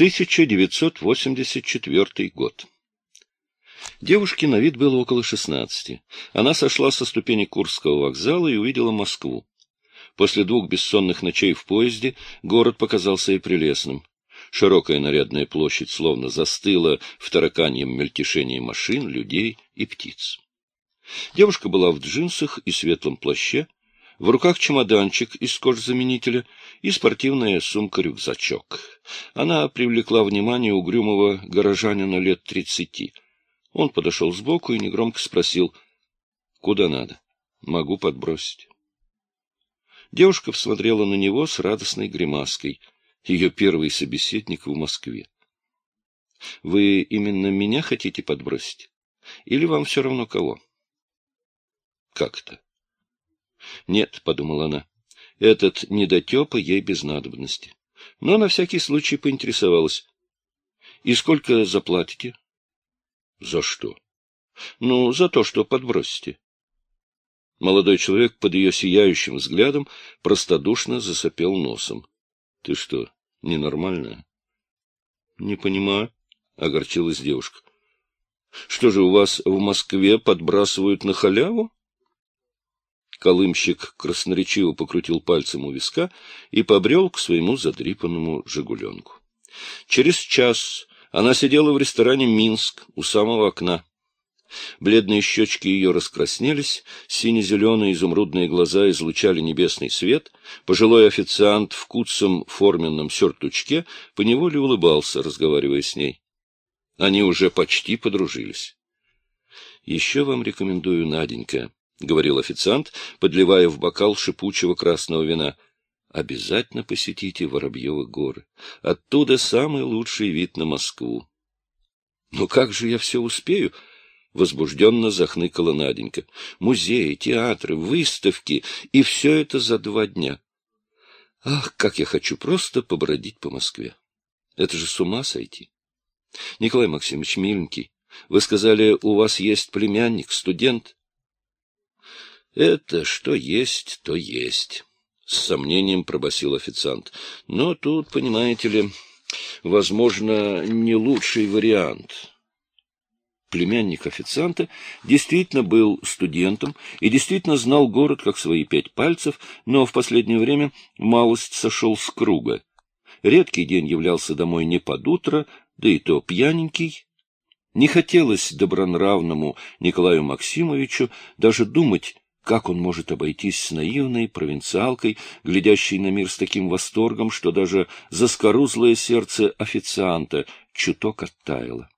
1984 год. Девушке на вид было около шестнадцати. Она сошла со ступени Курского вокзала и увидела Москву. После двух бессонных ночей в поезде город показался ей прелестным. Широкая нарядная площадь словно застыла в тараканьем мельтешении машин, людей и птиц. Девушка была в джинсах и светлом плаще, в руках чемоданчик из кожзаменителя и спортивная сумка-рюкзачок. Она привлекла внимание угрюмого горожанина лет тридцати. Он подошел сбоку и негромко спросил, «Куда надо? Могу подбросить». Девушка всмотрела на него с радостной гримаской — ее первый собеседник в Москве. — Вы именно меня хотите подбросить? Или вам все равно кого? — Как это? — Нет, — подумала она, — этот недотепа ей без надобности. Но на всякий случай поинтересовалась. — И сколько заплатите? — За что? — Ну, за то, что подбросите. Молодой человек под ее сияющим взглядом простодушно засопел носом. — Ты что, ненормальная? — Не понимаю, — огорчилась девушка. — Что же, у вас в Москве подбрасывают на халяву? Колымщик красноречиво покрутил пальцем у виска и побрел к своему задрипанному «Жигуленку». Через час она сидела в ресторане «Минск» у самого окна. Бледные щечки ее раскраснелись, сине-зеленые изумрудные глаза излучали небесный свет, пожилой официант в куцом форменном сюртучке поневоле улыбался, разговаривая с ней. Они уже почти подружились. — Еще вам рекомендую, Наденька, — говорил официант, подливая в бокал шипучего красного вина. — Обязательно посетите Воробьевы горы. Оттуда самый лучший вид на Москву. — Но как же я все успею? —— возбужденно захныкала Наденька. «Музеи, театры, выставки, и все это за два дня. Ах, как я хочу просто побродить по Москве! Это же с ума сойти! Николай Максимович, миленький, вы сказали, у вас есть племянник, студент?» «Это что есть, то есть», — с сомнением пробасил официант. «Но тут, понимаете ли, возможно, не лучший вариант» племянник официанта, действительно был студентом и действительно знал город как свои пять пальцев, но в последнее время малость сошел с круга. Редкий день являлся домой не под утро, да и то пьяненький. Не хотелось добронравному Николаю Максимовичу даже думать, как он может обойтись с наивной провинциалкой, глядящей на мир с таким восторгом, что даже заскорузлое сердце официанта чуток оттаяло.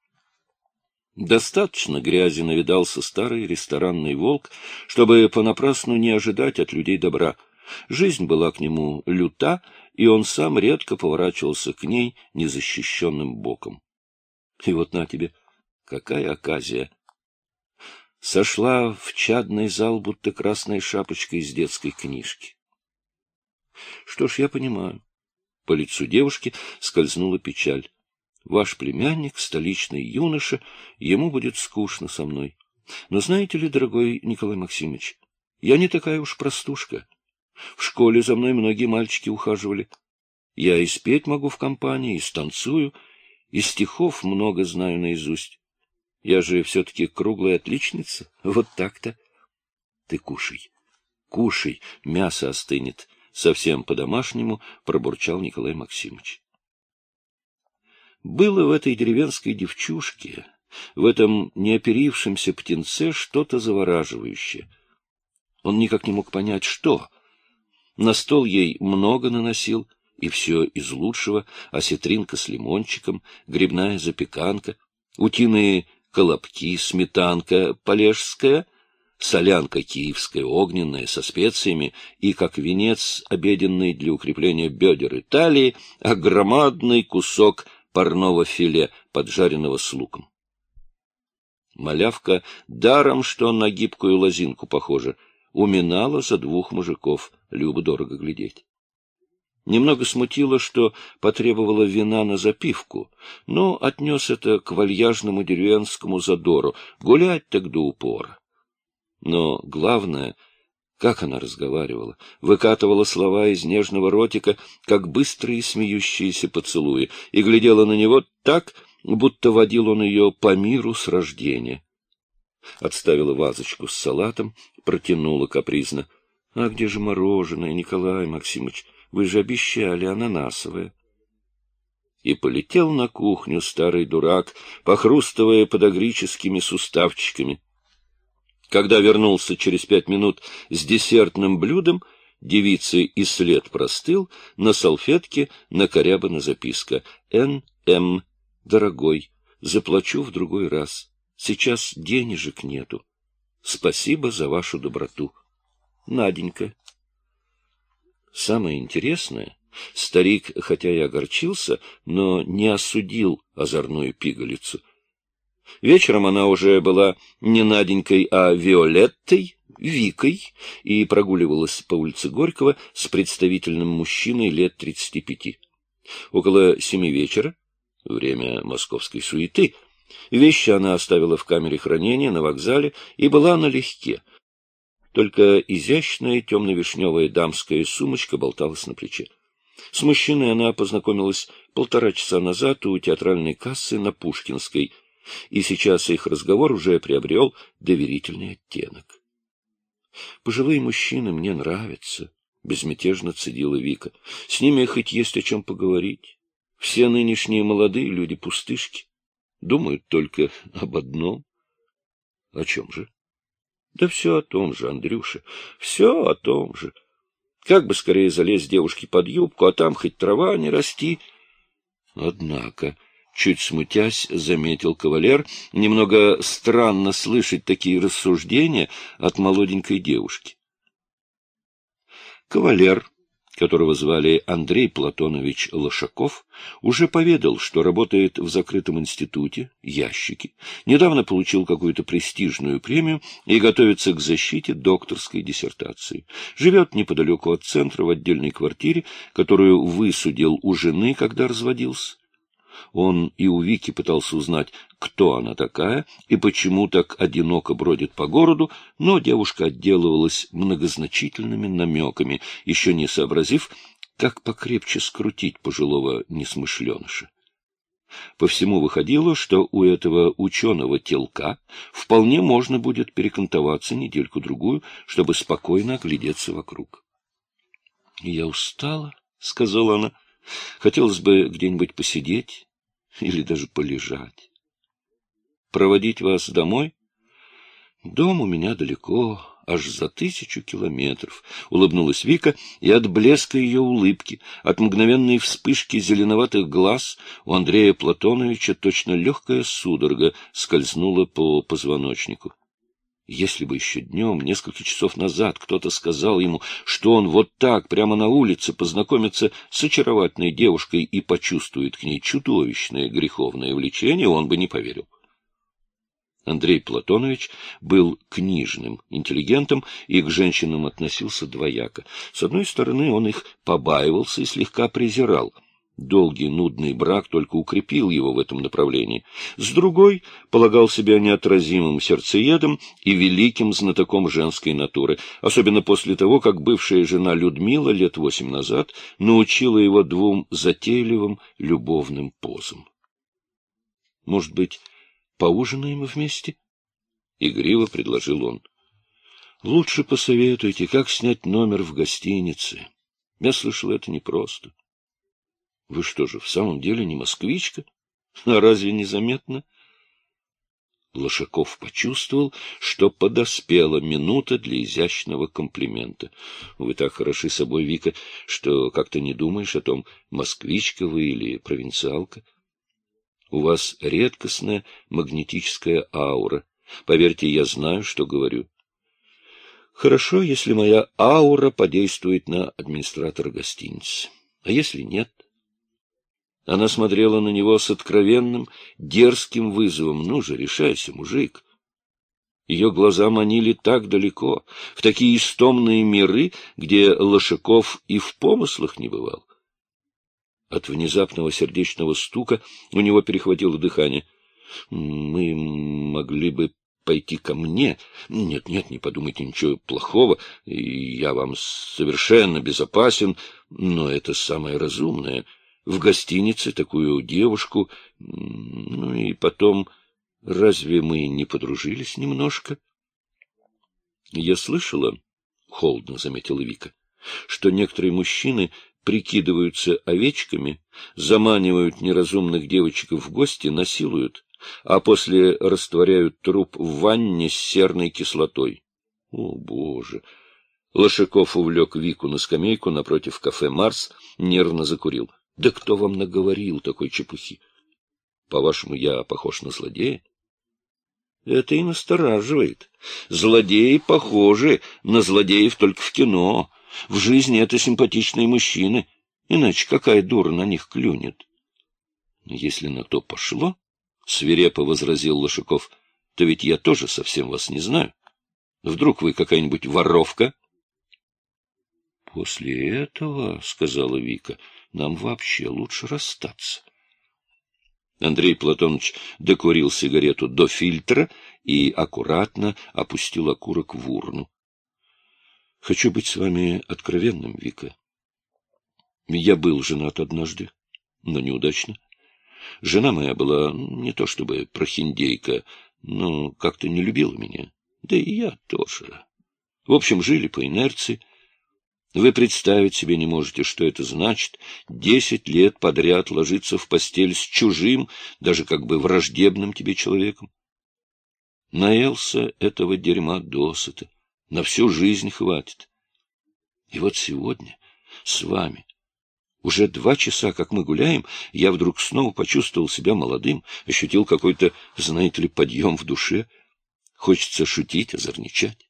Достаточно грязи навидался старый ресторанный волк, чтобы понапрасну не ожидать от людей добра. Жизнь была к нему люта, и он сам редко поворачивался к ней незащищенным боком. И вот на тебе, какая оказия! Сошла в чадный зал, будто красная шапочка из детской книжки. Что ж, я понимаю. По лицу девушки скользнула печаль. Ваш племянник, столичный юноша, ему будет скучно со мной. Но знаете ли, дорогой Николай Максимович, я не такая уж простушка. В школе за мной многие мальчики ухаживали. Я и спеть могу в компании, и станцую, и стихов много знаю наизусть. Я же все-таки круглая отличница. Вот так-то. Ты кушай, кушай, мясо остынет. Совсем по-домашнему пробурчал Николай Максимович. Было в этой деревенской девчушке, в этом неоперившемся птенце что-то завораживающее. Он никак не мог понять, что. На стол ей много наносил, и все из лучшего, осетринка с лимончиком, грибная запеканка, утиные колобки, сметанка полежская, солянка киевская, огненная, со специями, и, как венец, обеденный для укрепления бедер и талии, а громадный кусок парного филе, поджаренного с луком. Малявка, даром что на гибкую лозинку похожа, уминала за двух мужиков, любо-дорого глядеть. Немного смутило, что потребовала вина на запивку, но отнес это к вальяжному деревенскому задору, гулять так до упора. Но главное, Как она разговаривала, выкатывала слова из нежного ротика, как быстрые смеющиеся поцелуи, и глядела на него так, будто водил он ее по миру с рождения. Отставила вазочку с салатом, протянула капризно. — А где же мороженое, Николай Максимович? Вы же обещали ананасовое. И полетел на кухню старый дурак, похрустывая подогрическими суставчиками. Когда вернулся через пять минут с десертным блюдом, девице и след простыл, на салфетке накорябана записка «Н.М. Дорогой, заплачу в другой раз. Сейчас денежек нету. Спасибо за вашу доброту. Наденька». Самое интересное, старик, хотя и огорчился, но не осудил озорную пигалицу — Вечером она уже была не Наденькой, а Виолеттой, Викой, и прогуливалась по улице Горького с представительным мужчиной лет тридцати пяти. Около семи вечера, время московской суеты, вещи она оставила в камере хранения на вокзале и была налегке. Только изящная темно-вишневая дамская сумочка болталась на плече. С мужчиной она познакомилась полтора часа назад у театральной кассы на Пушкинской, и сейчас их разговор уже приобрел доверительный оттенок. — Пожилые мужчины мне нравятся, — безмятежно цедила Вика. — С ними хоть есть о чем поговорить. Все нынешние молодые люди пустышки. Думают только об одном. — О чем же? — Да все о том же, Андрюша, все о том же. Как бы скорее залезть девушке под юбку, а там хоть трава не расти. Однако... Чуть смутясь, заметил кавалер, немного странно слышать такие рассуждения от молоденькой девушки. Кавалер, которого звали Андрей Платонович Лошаков, уже поведал, что работает в закрытом институте, ящики, недавно получил какую-то престижную премию и готовится к защите докторской диссертации. Живет неподалеку от центра в отдельной квартире, которую высудил у жены, когда разводился. Он и у Вики пытался узнать, кто она такая и почему так одиноко бродит по городу, но девушка отделывалась многозначительными намеками, еще не сообразив, как покрепче скрутить пожилого несмышленыша. По всему выходило, что у этого ученого телка вполне можно будет перекантоваться недельку-другую, чтобы спокойно оглядеться вокруг. — Я устала, — сказала она. — Хотелось бы где-нибудь посидеть, или даже полежать. Проводить вас домой? Дом у меня далеко, аж за тысячу километров, — улыбнулась Вика, и от блеска ее улыбки, от мгновенной вспышки зеленоватых глаз у Андрея Платоновича точно легкая судорога скользнула по позвоночнику. Если бы еще днем, несколько часов назад, кто-то сказал ему, что он вот так, прямо на улице, познакомится с очаровательной девушкой и почувствует к ней чудовищное греховное влечение, он бы не поверил. Андрей Платонович был книжным интеллигентом и к женщинам относился двояко. С одной стороны, он их побаивался и слегка презирал — Долгий, нудный брак только укрепил его в этом направлении. С другой полагал себя неотразимым сердцеедом и великим знатоком женской натуры, особенно после того, как бывшая жена Людмила лет восемь назад научила его двум затейливым любовным позам. — Может быть, поужинаем вместе? — игриво предложил он. — Лучше посоветуйте, как снять номер в гостинице. Я слышал, это непросто. — вы что же, в самом деле не москвичка? А разве не заметно? Лошаков почувствовал, что подоспела минута для изящного комплимента. Вы так хороши собой, Вика, что как-то не думаешь о том, москвичка вы или провинциалка. У вас редкостная магнетическая аура. Поверьте, я знаю, что говорю. Хорошо, если моя аура подействует на администратора гостиницы. А если нет? Она смотрела на него с откровенным, дерзким вызовом. «Ну же, решайся, мужик!» Ее глаза манили так далеко, в такие истомные миры, где Лошаков и в помыслах не бывал. От внезапного сердечного стука у него перехватило дыхание. — Мы могли бы пойти ко мне. Нет, нет, не подумайте ничего плохого, я вам совершенно безопасен, но это самое разумное. В гостинице такую девушку, ну и потом, разве мы не подружились немножко? Я слышала, — холодно заметила Вика, — что некоторые мужчины прикидываются овечками, заманивают неразумных девочек в гости, насилуют, а после растворяют труп в ванне с серной кислотой. О, Боже! Лошаков увлек Вику на скамейку напротив кафе «Марс», нервно закурил. — Да кто вам наговорил такой чепухи? По-вашему, я похож на злодея? Это и настораживает. Злодеи похожи на злодеев только в кино. В жизни это симпатичные мужчины, иначе какая дура на них клюнет? Если на то пошло, — свирепо возразил Лошаков, — то ведь я тоже совсем вас не знаю. Вдруг вы какая-нибудь воровка? — После этого, — сказала Вика, — нам вообще лучше расстаться. Андрей Платонович докурил сигарету до фильтра и аккуратно опустил окурок в урну. — Хочу быть с вами откровенным, Вика. Я был женат однажды, но неудачно. Жена моя была не то чтобы прохиндейка, но как-то не любила меня. Да и я тоже. В общем, жили по инерции. Вы представить себе не можете, что это значит десять лет подряд ложиться в постель с чужим, даже как бы враждебным тебе человеком. Наелся этого дерьма досыта, на всю жизнь хватит. И вот сегодня с вами уже два часа, как мы гуляем, я вдруг снова почувствовал себя молодым, ощутил какой-то, знаете ли, подъем в душе. Хочется шутить, озорничать.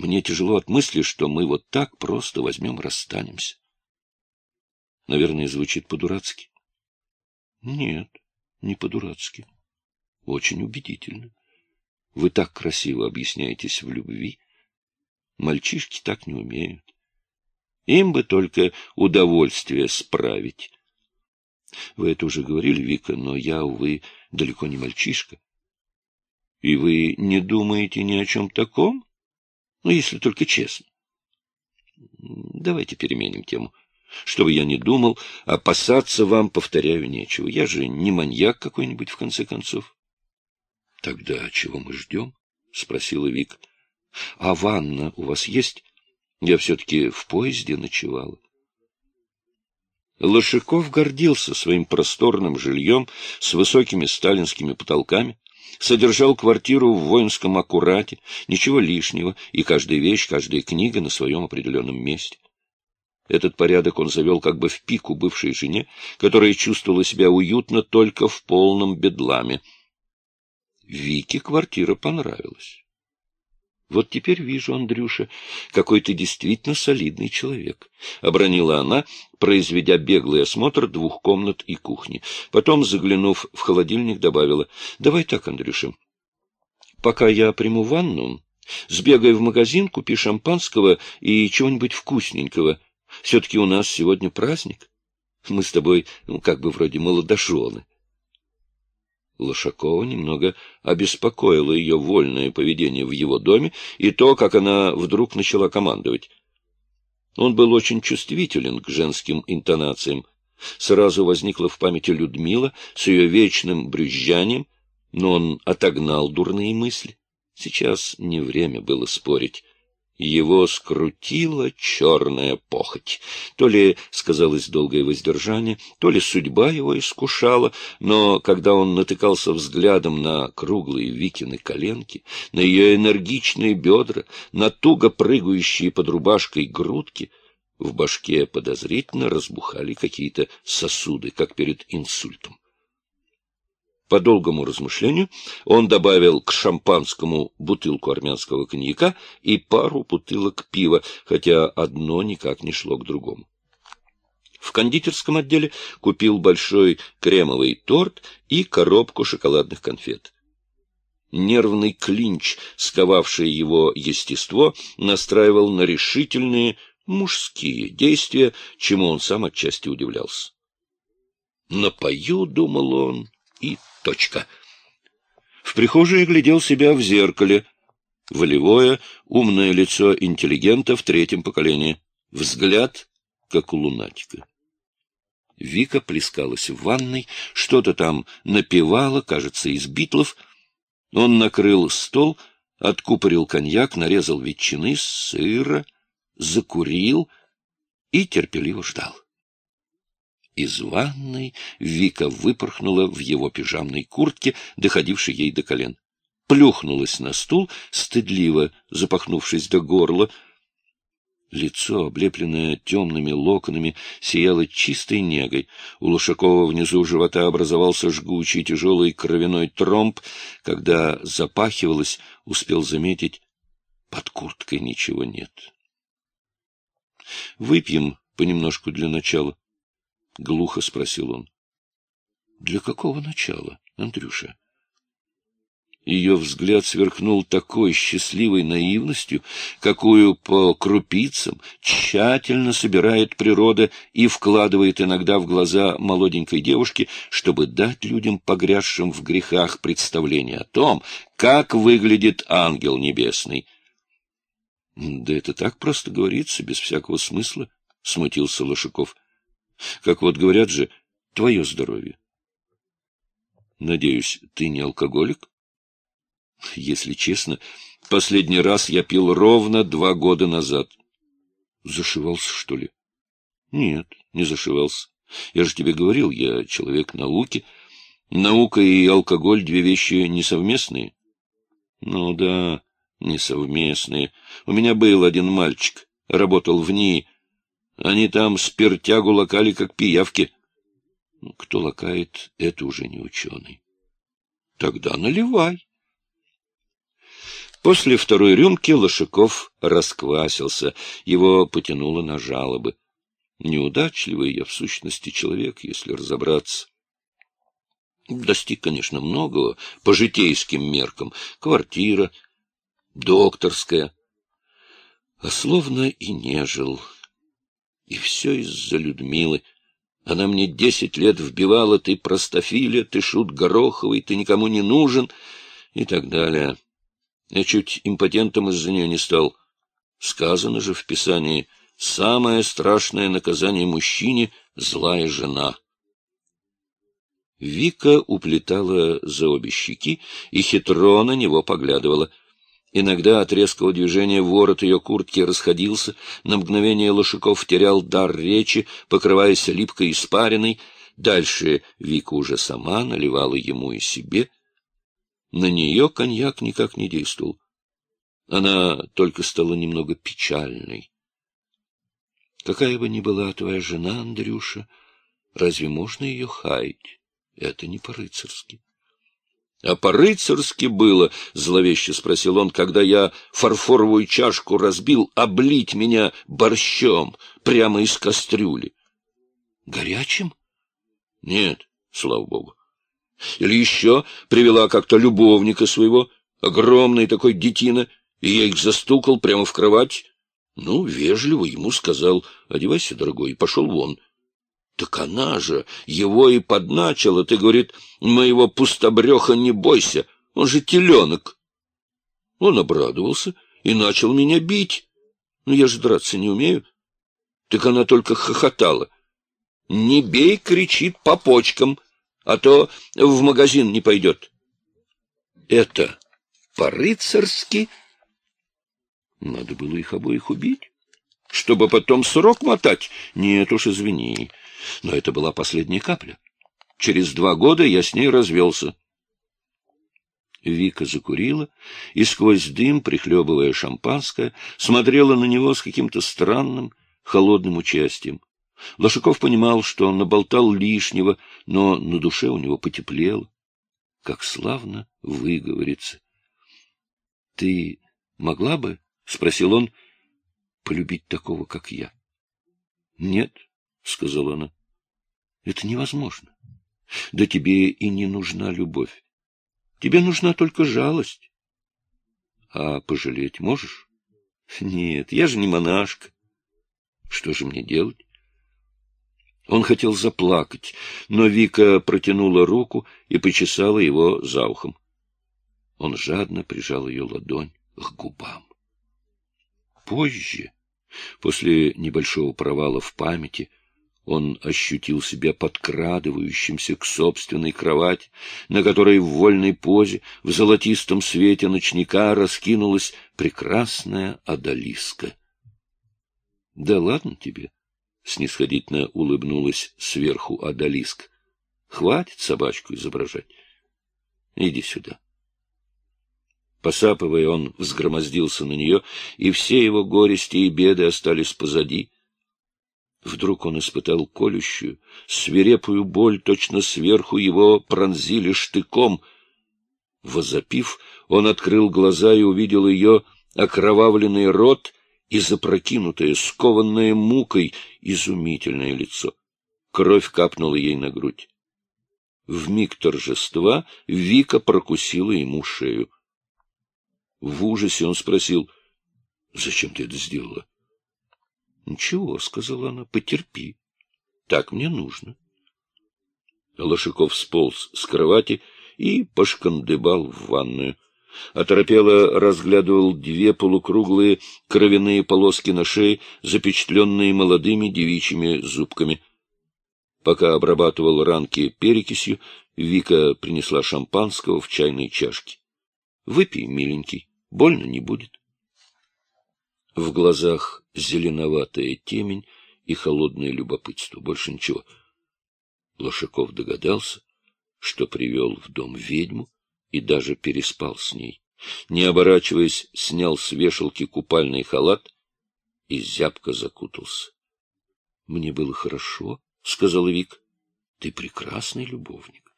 Мне тяжело от мысли, что мы вот так просто возьмем расстанемся. Наверное, звучит по-дурацки. Нет, не по-дурацки. Очень убедительно. Вы так красиво объясняетесь в любви. Мальчишки так не умеют. Им бы только удовольствие справить. Вы это уже говорили, Вика, но я, увы, далеко не мальчишка. И вы не думаете ни о чем таком? Ну, если только честно. Давайте переменим тему. Чтобы я не думал, опасаться вам, повторяю, нечего. Я же не маньяк какой-нибудь, в конце концов. — Тогда чего мы ждем? — спросила Вика. — А ванна у вас есть? Я все-таки в поезде ночевала. Лошаков гордился своим просторным жильем с высокими сталинскими потолками, содержал квартиру в воинском аккурате, ничего лишнего, и каждая вещь, каждая книга на своем определенном месте. Этот порядок он завел как бы в пику бывшей жене, которая чувствовала себя уютно только в полном бедламе. Вике квартира понравилась. Вот теперь вижу, Андрюша, какой ты действительно солидный человек, — обронила она, произведя беглый осмотр двух комнат и кухни. Потом, заглянув в холодильник, добавила, — давай так, Андрюша, пока я приму ванну, сбегай в магазин, купи шампанского и чего-нибудь вкусненького. Все-таки у нас сегодня праздник. Мы с тобой, ну, как бы вроде молодожены. Лошакова немного обеспокоило ее вольное поведение в его доме и то, как она вдруг начала командовать. Он был очень чувствителен к женским интонациям. Сразу возникла в памяти Людмила с ее вечным брюзжанием, но он отогнал дурные мысли. Сейчас не время было спорить. Его скрутила черная похоть. То ли сказалось долгое воздержание, то ли судьба его искушала, но когда он натыкался взглядом на круглые Викины коленки, на ее энергичные бедра, на туго прыгающие под рубашкой грудки, в башке подозрительно разбухали какие-то сосуды, как перед инсультом. По долгому размышлению он добавил к шампанскому бутылку армянского коньяка и пару бутылок пива, хотя одно никак не шло к другому. В кондитерском отделе купил большой кремовый торт и коробку шоколадных конфет. Нервный клинч, сковавший его естество, настраивал на решительные мужские действия, чему он сам отчасти удивлялся. «Напою», — думал он, — и Точка. В прихожей глядел себя в зеркале. Волевое, умное лицо интеллигента в третьем поколении. Взгляд, как у лунатика. Вика плескалась в ванной, что-то там напевала, кажется, из битлов. Он накрыл стол, откупорил коньяк, нарезал ветчины, сыра, закурил и терпеливо ждал. Из ванной Вика выпорхнула в его пижамной куртке, доходившей ей до колен. Плюхнулась на стул, стыдливо запахнувшись до горла. Лицо, облепленное темными локонами, сияло чистой негой. У Лошакова внизу живота образовался жгучий тяжелый кровяной тромб. Когда запахивалось, успел заметить, под курткой ничего нет. — Выпьем понемножку для начала, — глухо спросил он. — Для какого начала, Андрюша? Ее взгляд сверкнул такой счастливой наивностью, какую по крупицам тщательно собирает природа и вкладывает иногда в глаза молоденькой девушки, чтобы дать людям, погрязшим в грехах, представление о том, как выглядит ангел небесный. — Да это так просто говорится, без всякого смысла, — смутился Лошаков. — Как вот говорят же, твое здоровье. — Надеюсь, ты не алкоголик? Если честно, последний раз я пил ровно два года назад. Зашивался, что ли? Нет, не зашивался. Я же тебе говорил, я человек науки. Наука и алкоголь — две вещи несовместные. Ну да, несовместные. У меня был один мальчик, работал в НИИ. Они там спиртягу лакали, как пиявки. Кто лакает, это уже не ученый. Тогда наливай. После второй рюмки Лошаков расквасился, его потянуло на жалобы. Неудачливый я в сущности человек, если разобраться. Достиг, конечно, многого по житейским меркам. Квартира, докторская. А словно и не жил. И все из-за Людмилы. Она мне десять лет вбивала, ты простофиля, ты шут Гороховый, ты никому не нужен, и так далее. Я чуть импотентом из-за нее не стал. Сказано же в Писании, самое страшное наказание мужчине — злая жена. Вика уплетала за обе щеки и хитро на него поглядывала. Иногда от резкого движения ворот ее куртки расходился, на мгновение Лошаков терял дар речи, покрываясь липкой испариной. Дальше Вика уже сама наливала ему и себе — на нее коньяк никак не действовал. Она только стала немного печальной. Какая бы ни была твоя жена, Андрюша, разве можно ее хаять? Это не по-рыцарски. — А по-рыцарски было, — зловеще спросил он, — когда я фарфоровую чашку разбил, облить меня борщом прямо из кастрюли. — Горячим? — Нет, слава богу. Или еще привела как-то любовника своего, огромный такой детина, и я их застукал прямо в кровать. Ну, вежливо ему сказал, одевайся, дорогой, и пошел вон. Так она же его и подначила, ты, говорит, моего пустобреха не бойся, он же теленок. Он обрадовался и начал меня бить. Ну, я же драться не умею. Так она только хохотала. «Не бей!» — кричит по почкам — а то в магазин не пойдет. Это по-рыцарски. Надо было их обоих убить, чтобы потом срок мотать. Нет уж, извини, но это была последняя капля. Через два года я с ней развелся. Вика закурила и сквозь дым, прихлебывая шампанское, смотрела на него с каким-то странным, холодным участием. Лошаков понимал, что он наболтал лишнего, но на душе у него потеплело. Как славно выговорится. — Ты могла бы, — спросил он, — полюбить такого, как я? — Нет, — сказала она, — это невозможно. Да тебе и не нужна любовь. Тебе нужна только жалость. А пожалеть можешь? Нет, я же не монашка. Что же мне делать? Он хотел заплакать, но Вика протянула руку и почесала его за ухом. Он жадно прижал ее ладонь к губам. Позже, после небольшого провала в памяти, он ощутил себя подкрадывающимся к собственной кровати, на которой в вольной позе, в золотистом свете ночника раскинулась прекрасная одолиска. — Да ладно тебе, — снисходительно улыбнулась сверху одолиска. — Хватит собачку изображать. Иди сюда. Посапывая, он взгромоздился на нее, и все его горести и беды остались позади. Вдруг он испытал колющую, свирепую боль, точно сверху его пронзили штыком. Возопив, он открыл глаза и увидел ее окровавленный рот и запрокинутое, скованное мукой, изумительное лицо. Кровь капнула ей на грудь. В миг торжества Вика прокусила ему шею. В ужасе он спросил, — Зачем ты это сделала? — Ничего, — сказала она, — потерпи. Так мне нужно. Лошаков сполз с кровати и пошкандыбал в ванную. Оторопело разглядывал две полукруглые кровяные полоски на шее, запечатленные молодыми девичьими зубками. Пока обрабатывал ранки перекисью, Вика принесла шампанского в чайной чашке. — Выпей, миленький, больно не будет. В глазах зеленоватая темень и холодное любопытство. Больше ничего. Лошаков догадался, что привел в дом ведьму и даже переспал с ней. Не оборачиваясь, снял с вешалки купальный халат и зябко закутался. — Мне было хорошо, — сказала Вик. — Ты прекрасный любовник.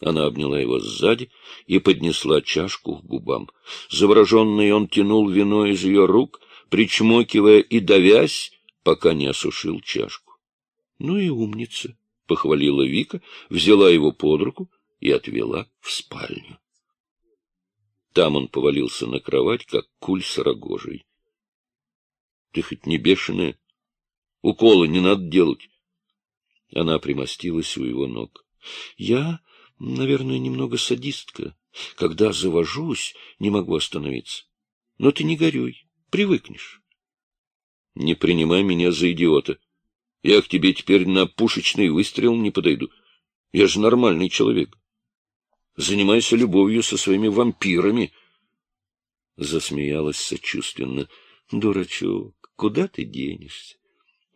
Она обняла его сзади и поднесла чашку к губам. Завороженный он тянул вино из ее рук, причмокивая и давясь, пока не осушил чашку. — Ну и умница, — похвалила Вика, взяла его под руку и отвела в спальню. Там он повалился на кровать, как куль с рогожей. — Ты хоть не бешеная? Уколы не надо делать. Она примостилась у его ног. — Я, наверное, немного садистка. Когда завожусь, не могу остановиться. Но ты не горюй. Привыкнешь. Не принимай меня за идиота. Я к тебе теперь на пушечный выстрел не подойду. Я же нормальный человек. Занимайся любовью со своими вампирами. Засмеялась сочувственно. Дурачок, куда ты денешься?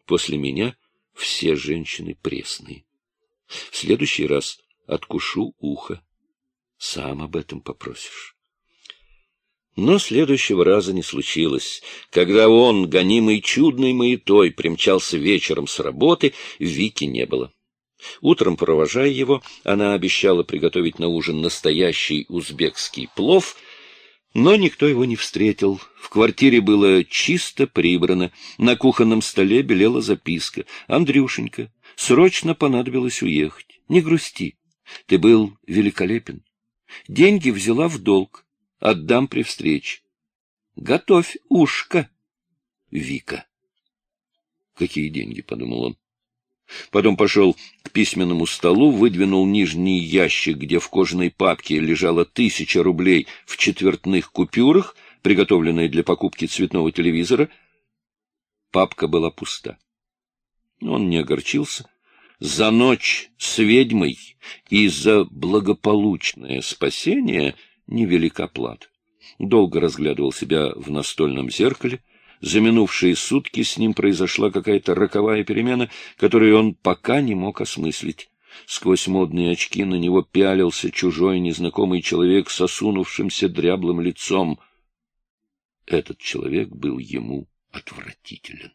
После меня все женщины пресные. В следующий раз откушу ухо. Сам об этом попросишь. Но следующего раза не случилось. Когда он, гонимый чудной маятой, примчался вечером с работы, Вики не было. Утром, провожая его, она обещала приготовить на ужин настоящий узбекский плов, но никто его не встретил. В квартире было чисто прибрано, на кухонном столе белела записка. «Андрюшенька, срочно понадобилось уехать. Не грусти. Ты был великолепен. Деньги взяла в долг. Отдам при встрече. Готовь ушко, Вика. Какие деньги, — подумал он. Потом пошел к письменному столу, выдвинул нижний ящик, где в кожаной папке лежала тысяча рублей в четвертных купюрах, приготовленные для покупки цветного телевизора. Папка была пуста. Он не огорчился. За ночь с ведьмой и за благополучное спасение — невелика плата. Долго разглядывал себя в настольном зеркале. За минувшие сутки с ним произошла какая-то роковая перемена, которую он пока не мог осмыслить. Сквозь модные очки на него пялился чужой незнакомый человек с осунувшимся дряблым лицом. Этот человек был ему отвратителен.